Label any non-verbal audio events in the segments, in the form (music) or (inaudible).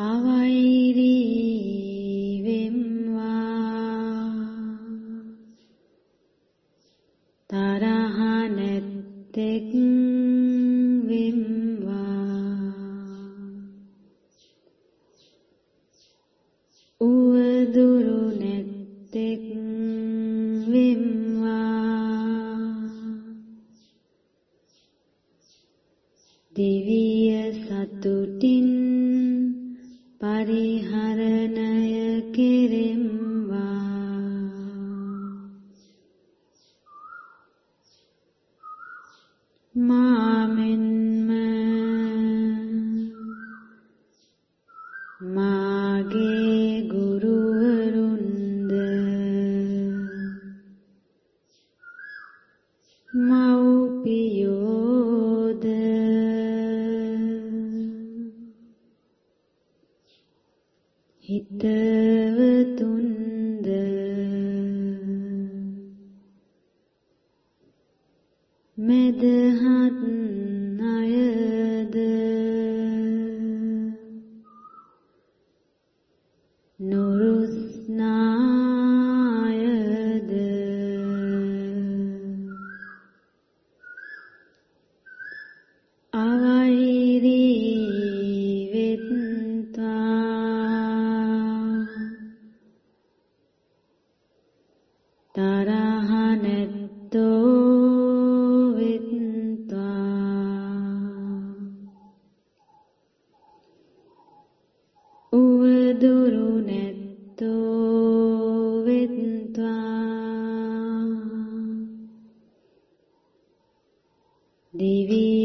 Abba. divi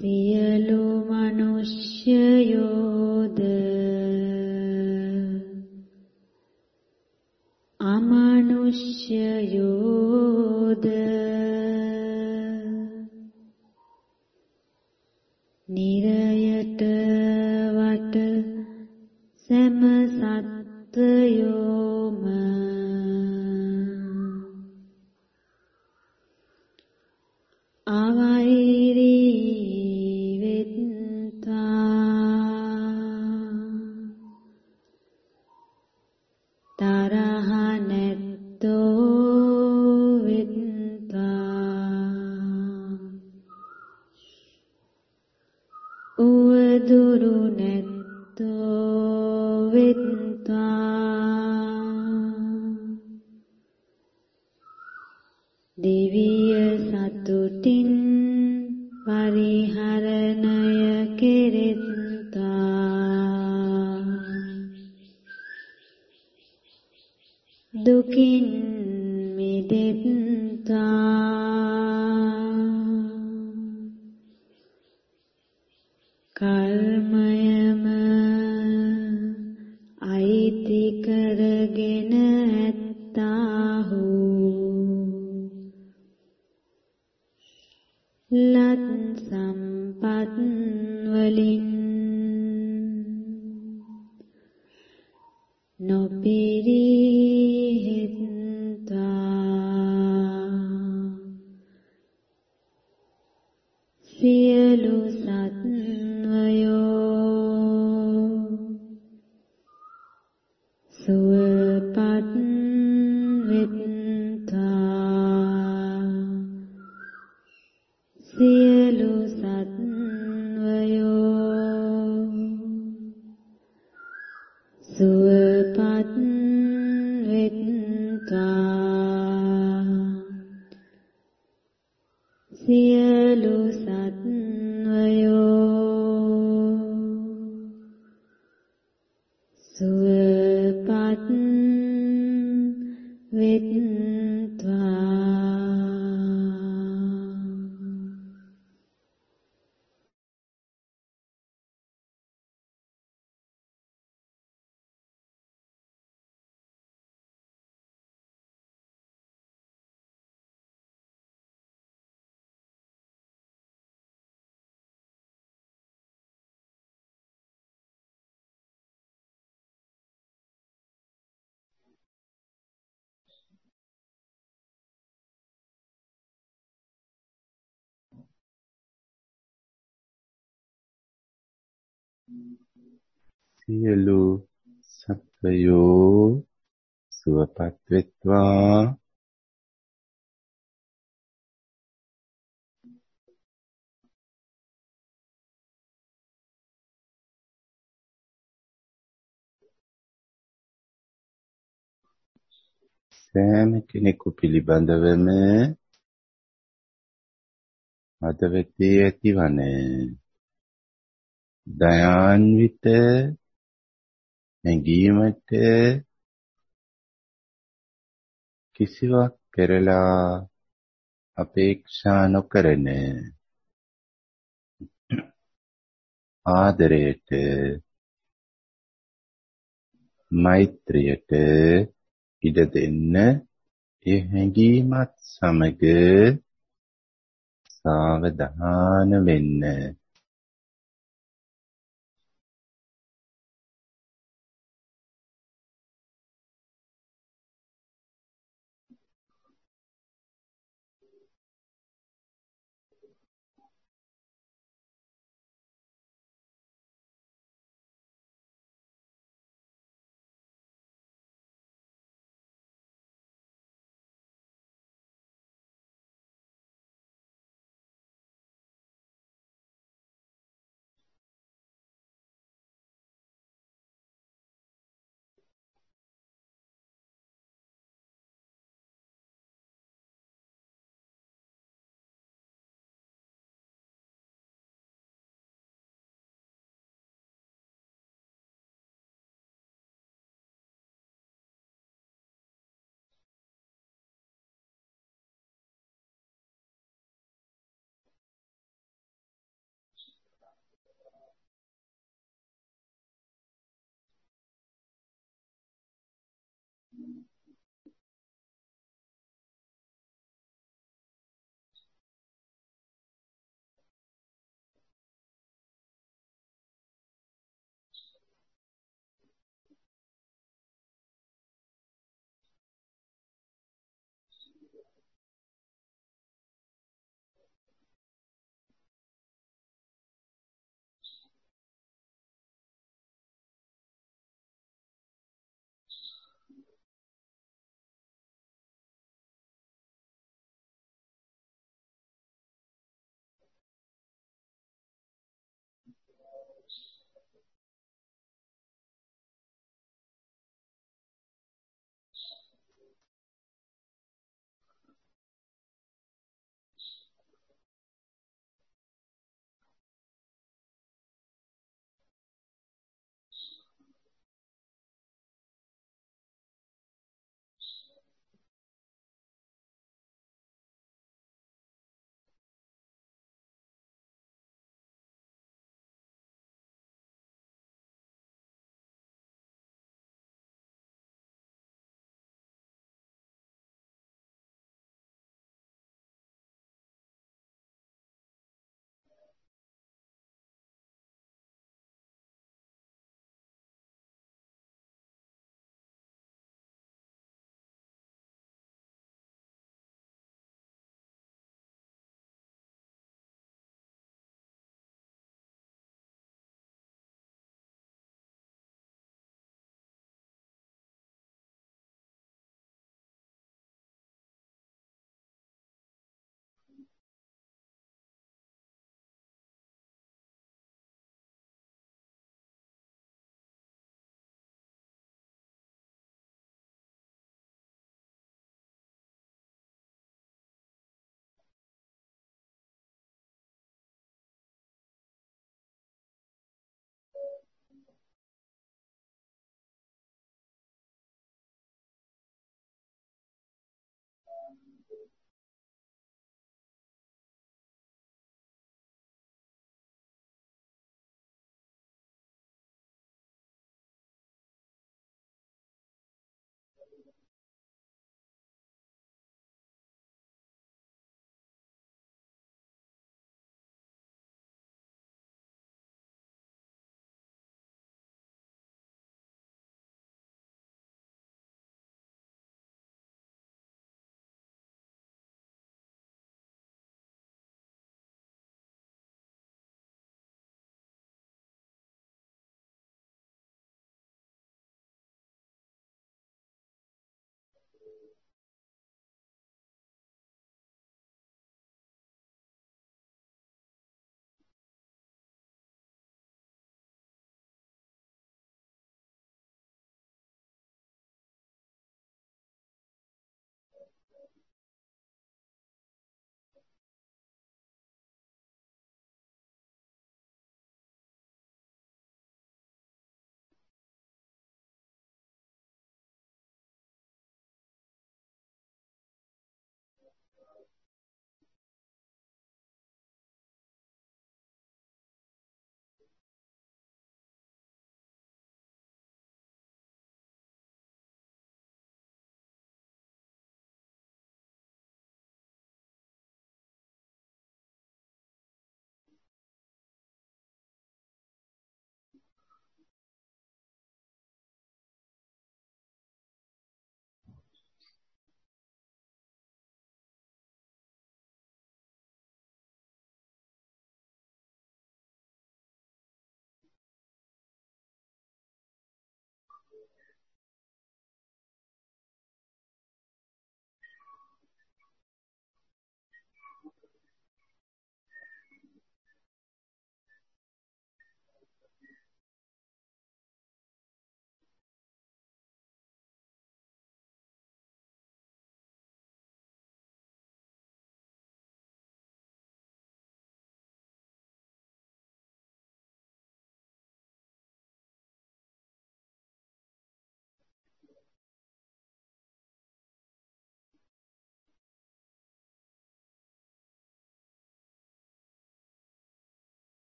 සියලු සුවපත් සියලු සත්වයෝ සුවපත් වෙත්වා. සෑම කෙනෙකු පිළිබඳවම හදවතේ ඇතිවන දයාන්විත නැගීමට කිසිවක් පෙරලා අපේක්ෂා නොකරන ආදරයට මෛත්‍රියට ඉඩ දෙන්න ඒ හැඟීමත් සමග සාවධාන වෙන්න.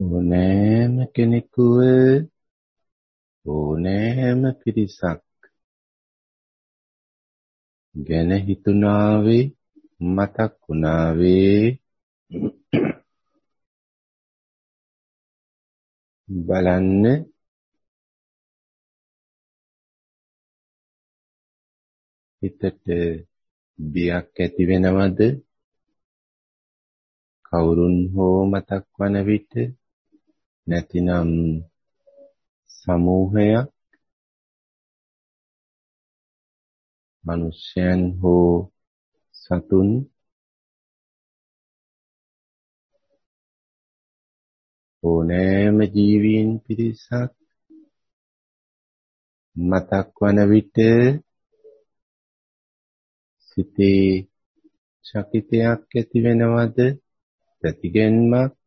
ඕනෑම කෙනෙකුව ඕනෑම පිරිසක් ගැන හිතුණාවේ මතක් වුණාවේ (clears throat) බලන්න. හිතට බියක් ඇති වෙනවද? කවුරුන් හෝ මතක් වන විට නැතිනම් සමූහයක් මිනිසයන් හෝ සතුන් ඕනෑම ජීවීන් පිරිසක් මතක් වන විට සිතේ චකිතයක් ඇති වෙනවද? ප්‍රතිගෙන්මක්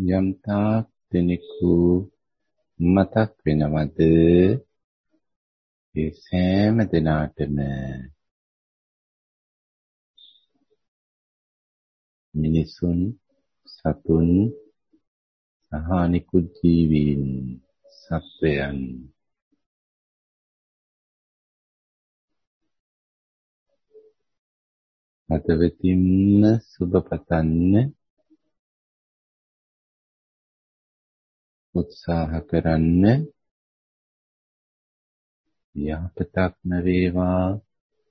යම් තාක් දෙනෙකු මතක් වෙනවද? ඒ සෑම දිනාටම. මිනිසුන් සතුන් සහ නිකුත් ජීවීන් සත්වයන්. හදවතින්ම සුබ පතන්න උත්සාහ කරන්න. යහපතක්ම වේවා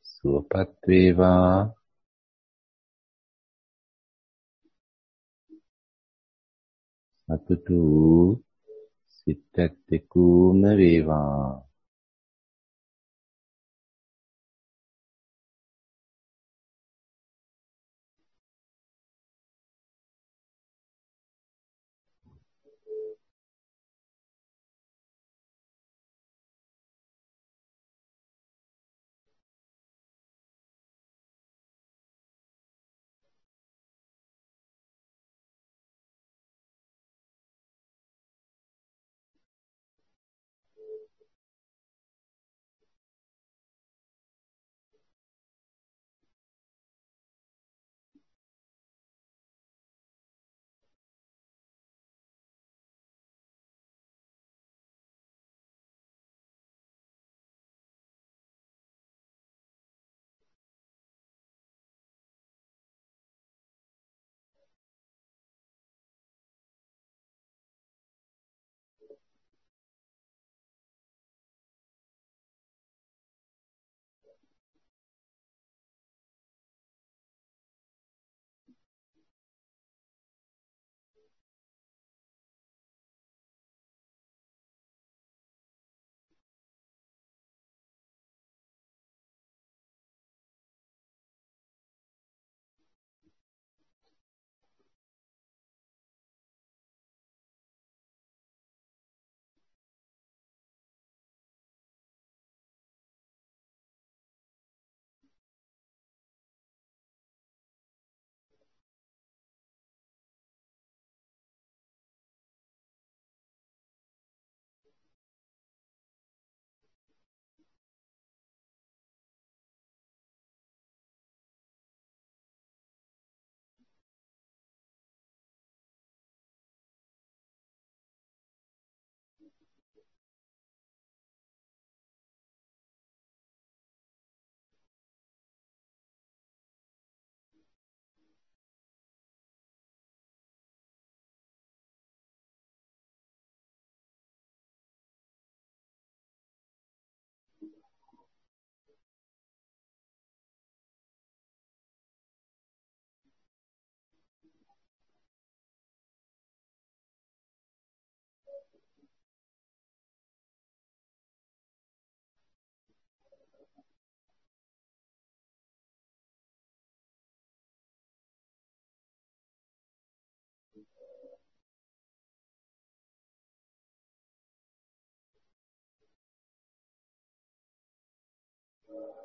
සුවපත් වේවා. සතුටු සිත් ඇත්තෙකුම වේවා.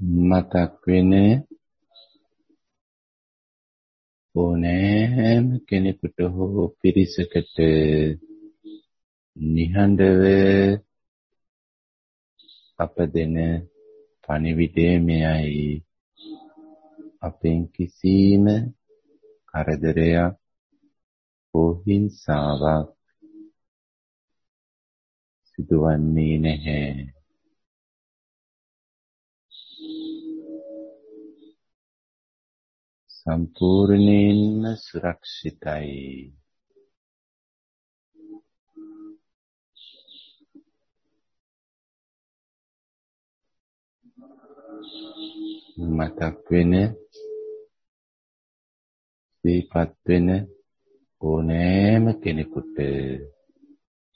මතක් වෙන ඕනෑම කෙනෙකුට හෝ පිරිසකට නිහඬව අප දෙන පණිවිඩය මෙයයි. අපෙන් කිසිම කරදරයක් හෝ හිංසාවක් සිදුවන්නේ නැහැ. සම්පූර්ණයෙන්ම සුරක්ෂිතයි. මතක් වෙන සිහිපත් වෙන ඕනෑම කෙනෙකුට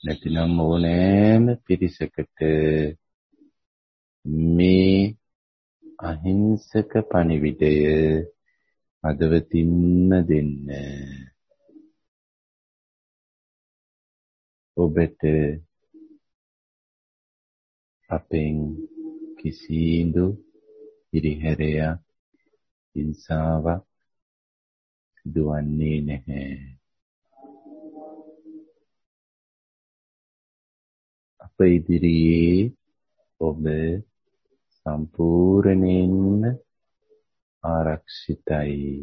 නැතිනම් ඕනෑම පිරිසකට මේ අහිංසක පණිවිඩය හදවතින්ම දෙන්න. ඔබට අපෙන් කිසිදු හිරිහැරයක් හිංසාවක් සිදුවන්නේ නැහැ. අප ඉදිරියේ ඔබ සම්පූර්ණයෙන්ම アラクシタイ。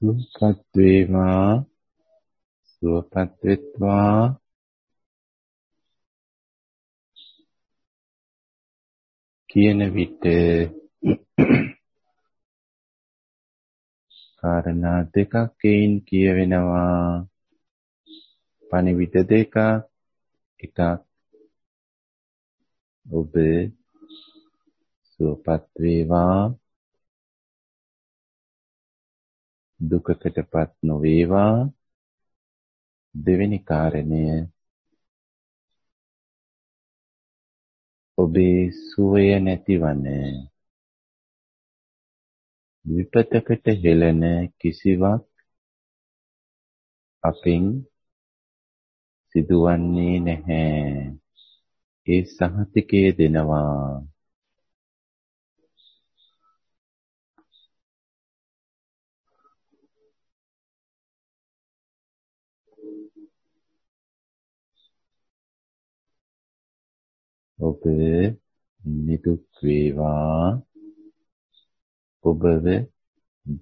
සුවපත් වේවා. සුවපත් වෙත්වා. කියන විට කාරණා දෙකක් එයින් කියවෙනවා. පණිවිඩ දෙකක් එකක් ඔබ සුවපත් වේවා. දුකකටපත් නොවේවා. දෙවෙනි කාරණය. ඔබේ සුවය නැතිවන විපතකට හෙළන කිසිවක් අපෙන් සිදුවන්නේ නැහැ. ඒ සහතිකය දෙනවා. ඔබ නිදුක් වේවා ඔබව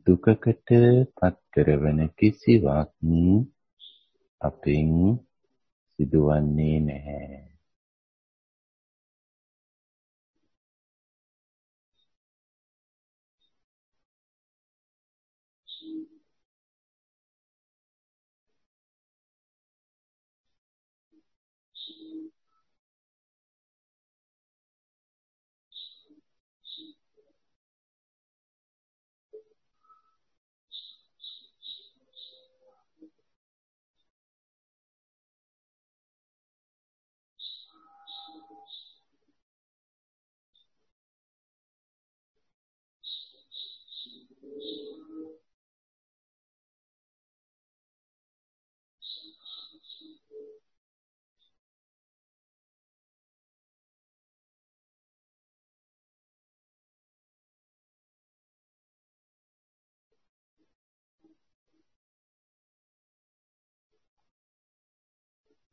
දුකකට පත් කරවන කිසිවක් අපෙන් සිදුවන්නේ නැහැ.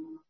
Mm-hmm.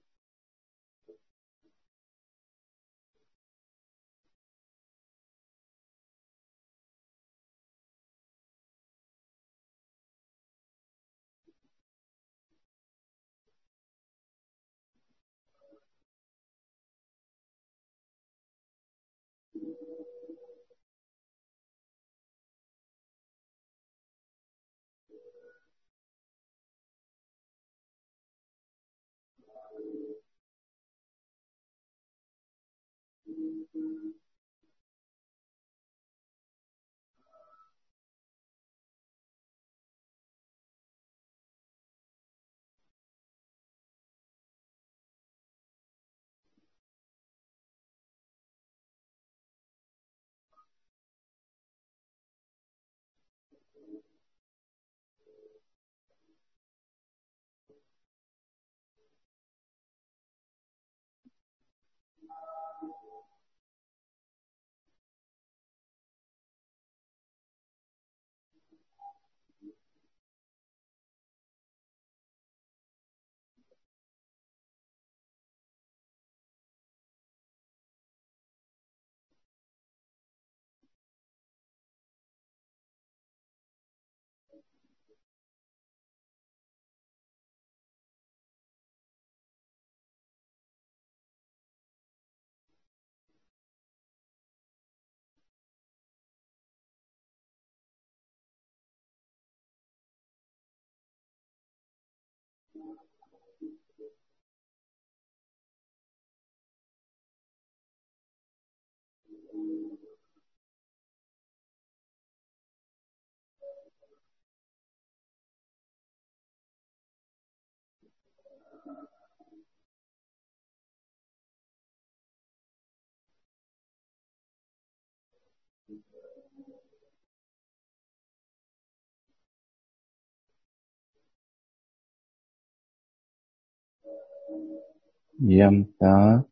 යම්තා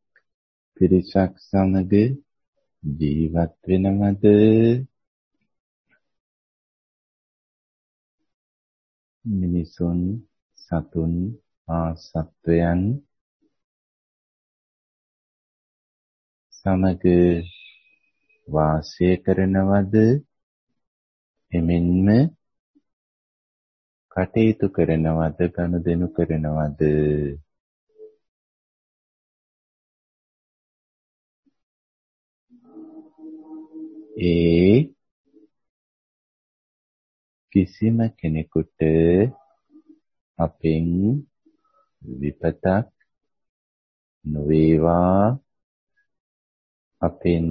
පිරිසක් සමග ජීවත් වෙනවද? මිනිසුන් සතුන් ආ සත්වයන් සමග වාසය කරනවද? එමෙන්ම කටයුතු කරනවද ගනුදෙනු කරනවද? ඒ කිසිම කෙනෙකුට අපෙන් විපතක් නොවේවා. අපෙන්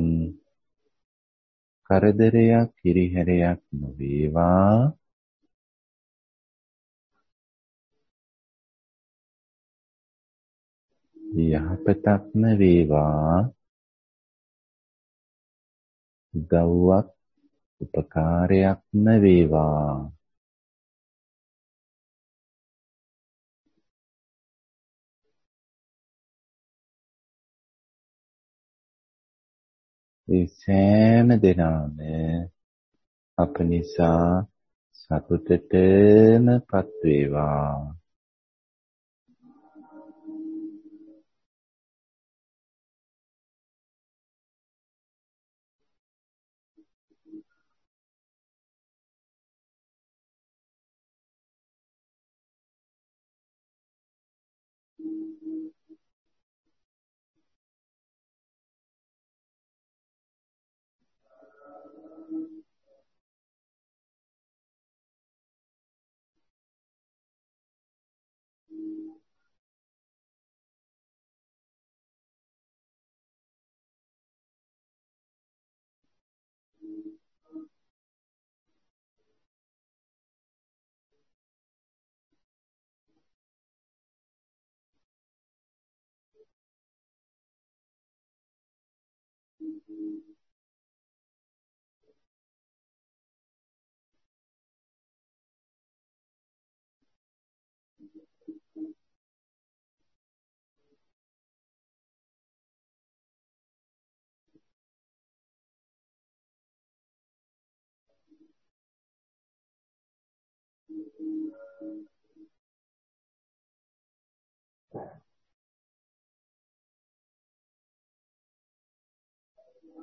කරදරයක් කිරිහැරයක් නොවේවා. යහපතක්ම වේවා. උදව්වක් උපකාරයක්ම වේවා ඒ සෑම දෙනාම අප නිසා සතුටටමපත් වේවා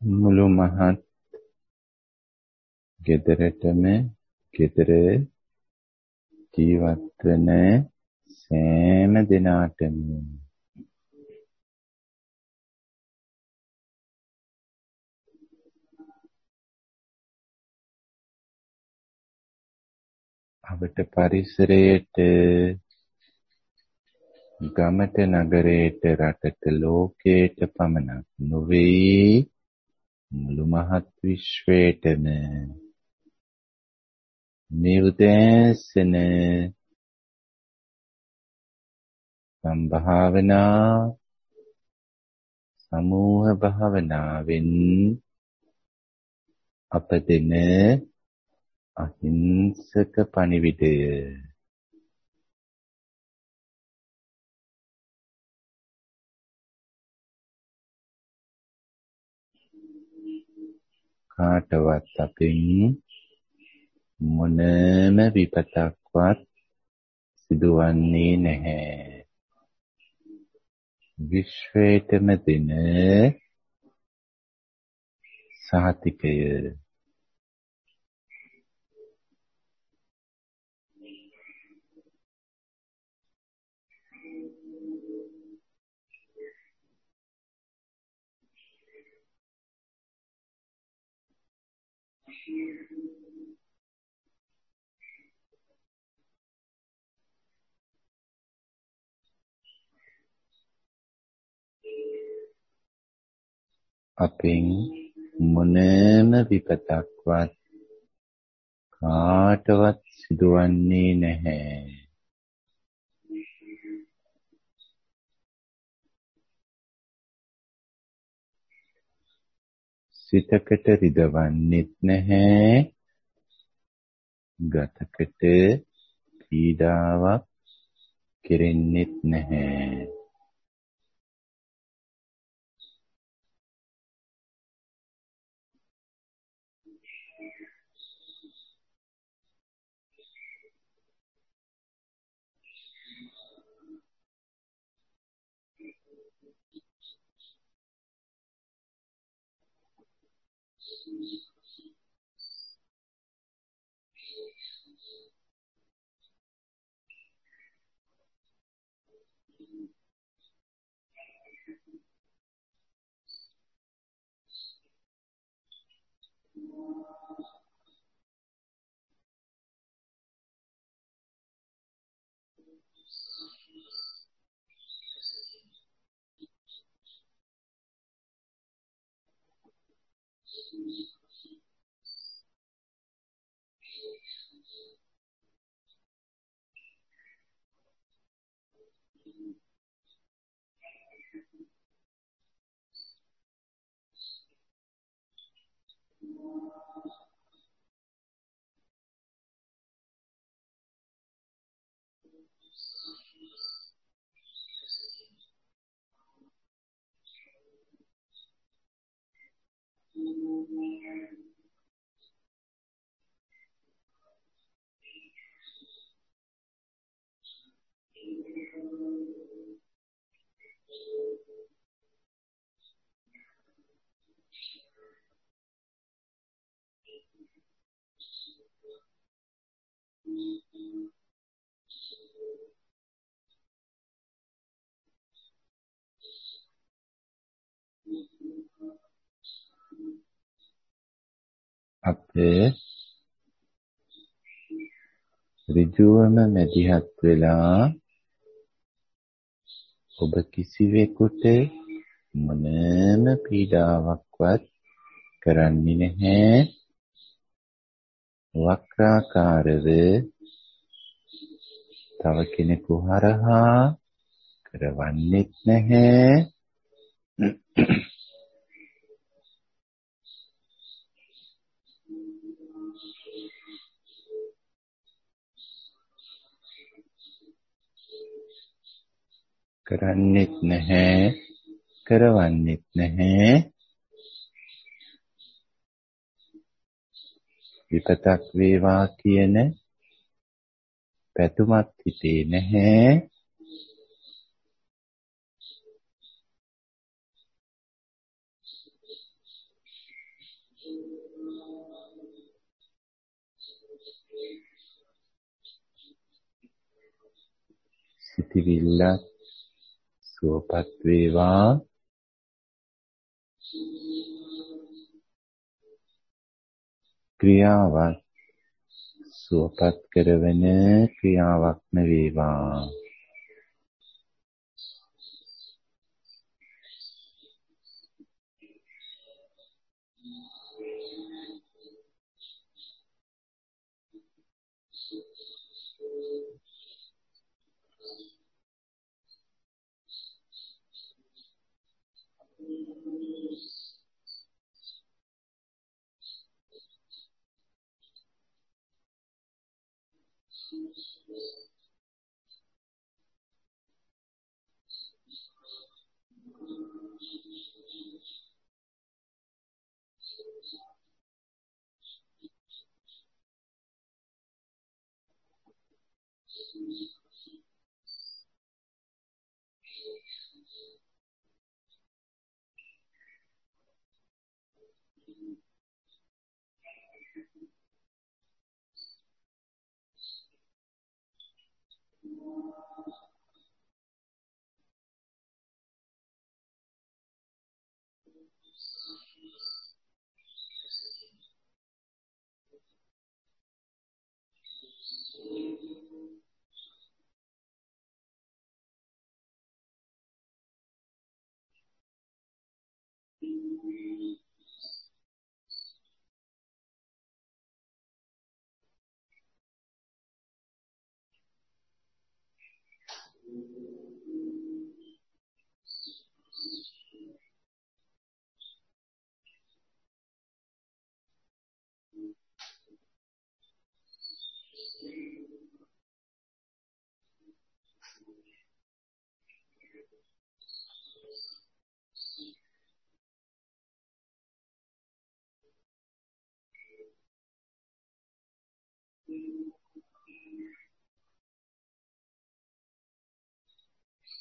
මුළු මහත් ගෙදරටම ගෙදර ජීවත් වෙන සෑම දිනාටම අපට පරිසරයට ගමට නගරයට රටට ලෝකයට පමණක් නොවේ. මුළු මහත් විශ්වයටම මේ උදෑසන සම්භාවනා සමූහ භාවනාවෙන් අප දෙන අහිංසක පණිවිඩය. කාටවත් අපෙන් මොනම විපතක්වත් සිදුවන්නේ නැහැ. විශ්වයටම දෙන සහතිකය අපෙන් මොනම විපතක්වත් කාටවත් සිදුවන්නේ නැහැ. සිතකට රිදවන්නෙත් නැහැ. ගතකට පීඩාවක් කෙරෙන්නෙත් නැහැ. systems අපේ ඍජුවම මැදිහත් වෙලා ඔබ කිසිවෙකුට මොනෑම පීඩාවක්වත් කරන්නේ නැහැ. වක්‍රාකාරව තව කෙනෙකු හරහා කරවන්නෙත් නැහැ. කරන්නෙත් නැහැ කරවන්නෙත් නැහැ. විපතක් වේවා කියන පැතුමත් හිතේ නැහැ. සිතවිල්ලක් සුවපත් වේවා. ක්‍රියාවක් සුවපත් කරවන ක්‍රියාවක්ම වේවා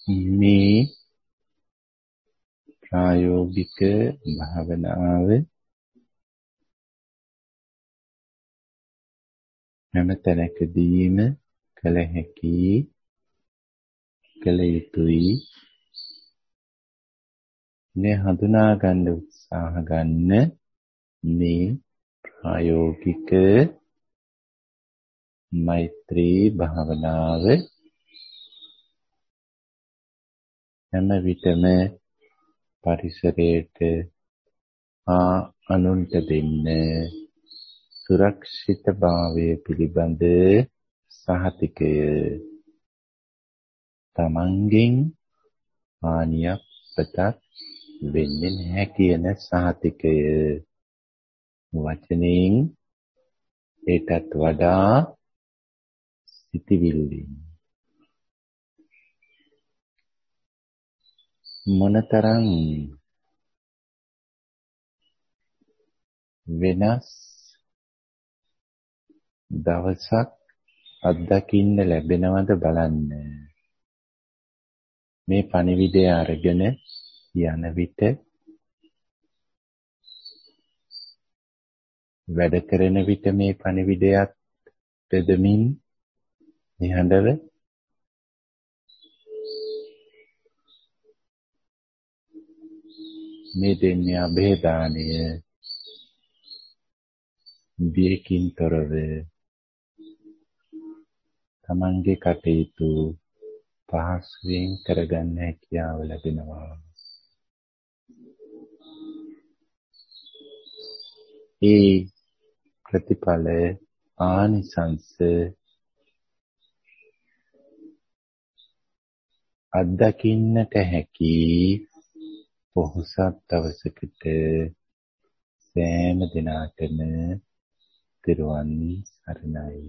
මේ ප්‍රායෝගික භාවනාව හැම තැනකදීම කළ හැකි කළ යුතුයි. මේ හඳුනා ගන්න උත්සාහ ගන්න මේ ප්‍රායෝගික මෛත්‍රී භාවනාව හැම විටම පරිසරයට ආ අනුන්ට දෙන්න සුරක්ෂිතභාවය පිළිබඳ සහතිකය. තමන්ගෙන් හානියක් පතක් වෙන්නේ නැහැ කියන සහතිකය. වචනෙන් ඒටත් වඩා සිටිවිල්ලෙන් මොනතරම් වෙනස් දවසක් අත්දකින්න ලැබෙනවද බලන්න. මේ පණිවිඩය අරගෙන යන විට වැඩ කරන විට මේ පණිවිඩයත් දෙදමින් නිහඬව මේ දෙන්නේ અભේදානය බියකින් තොරව තමන්ගේ කටයුතු පහසුවෙන් කරගන්න හැකියාව ලැබෙනවා. ඒ ප්‍රතිඵල ආනිසංස අත්දකින්නට හැකි පොහොසත් දවසකට සෑම දිනාටම තිරුවන් සරණයි.